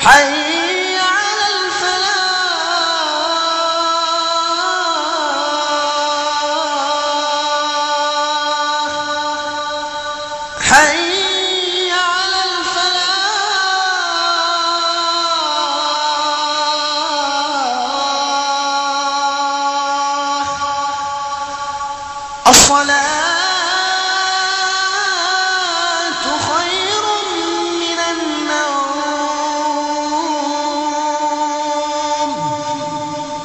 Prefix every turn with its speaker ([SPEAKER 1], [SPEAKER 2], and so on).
[SPEAKER 1] حي على الفلاح. حي على الفلاح. الصلاة